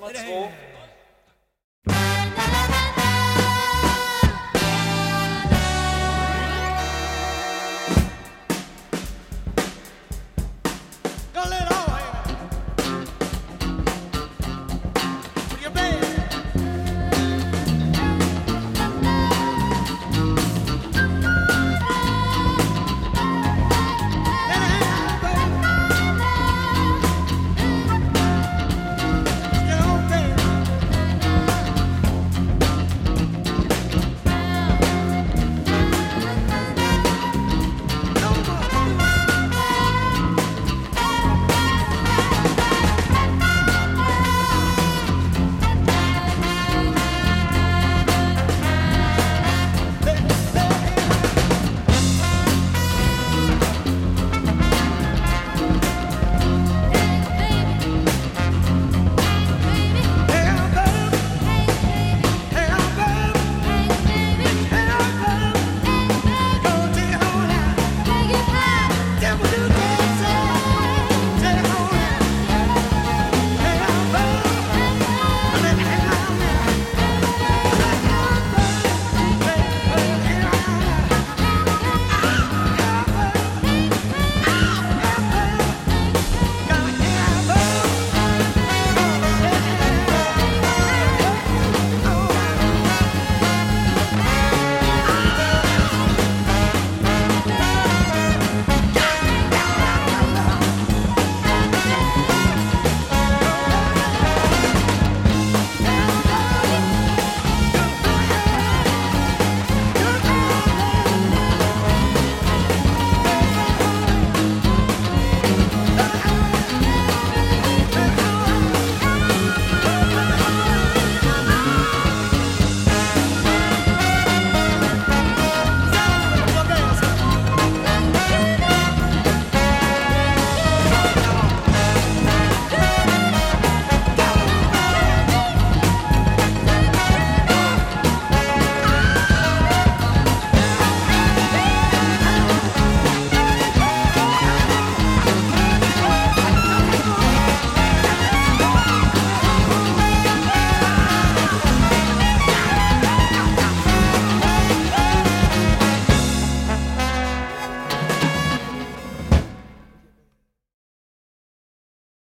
let's go.